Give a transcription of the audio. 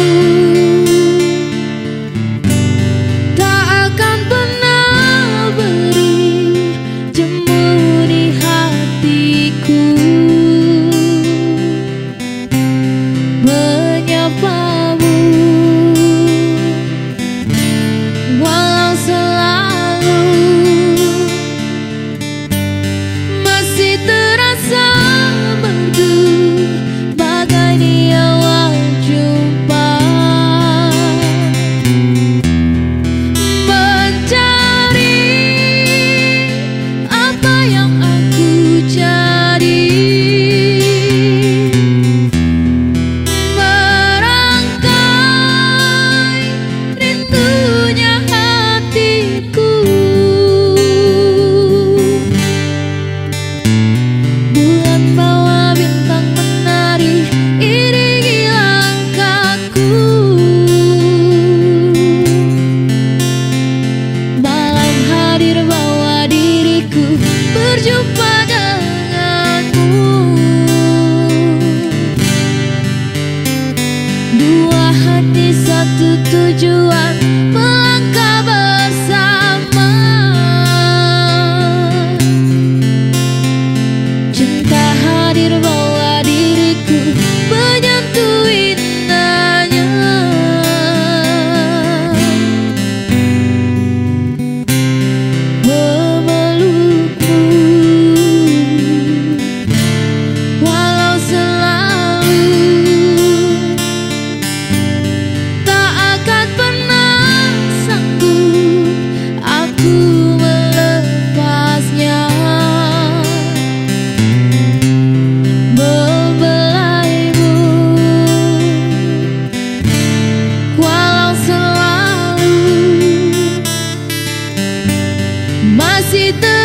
you. tujuan si